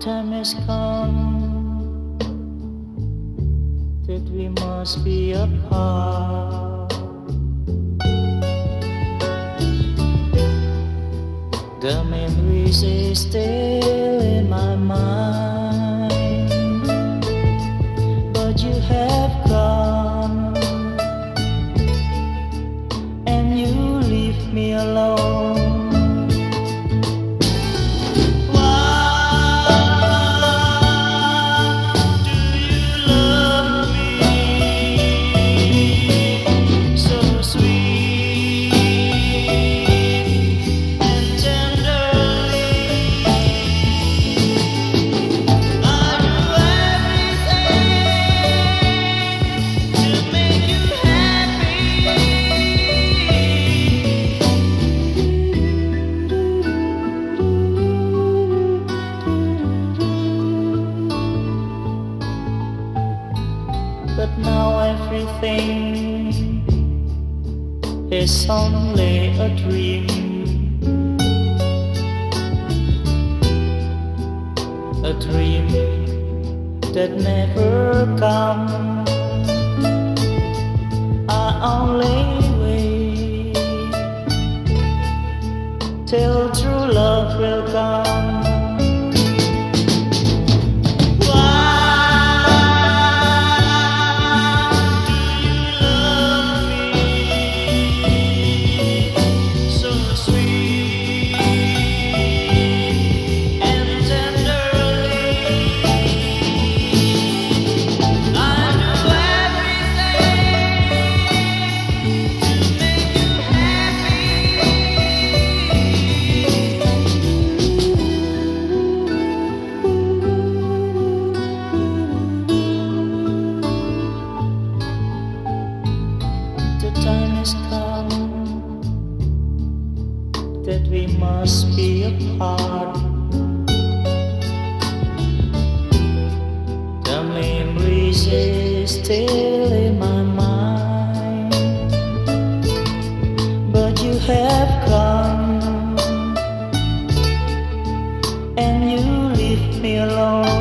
time has come that we must be apart. The memories are still in my mind, but you have gone and you leave me alone. But now everything is only a dream. A dream that never comes. I only wait till true love will come. that we must be apart. The memories still in my mind, but you have come and you leave me alone.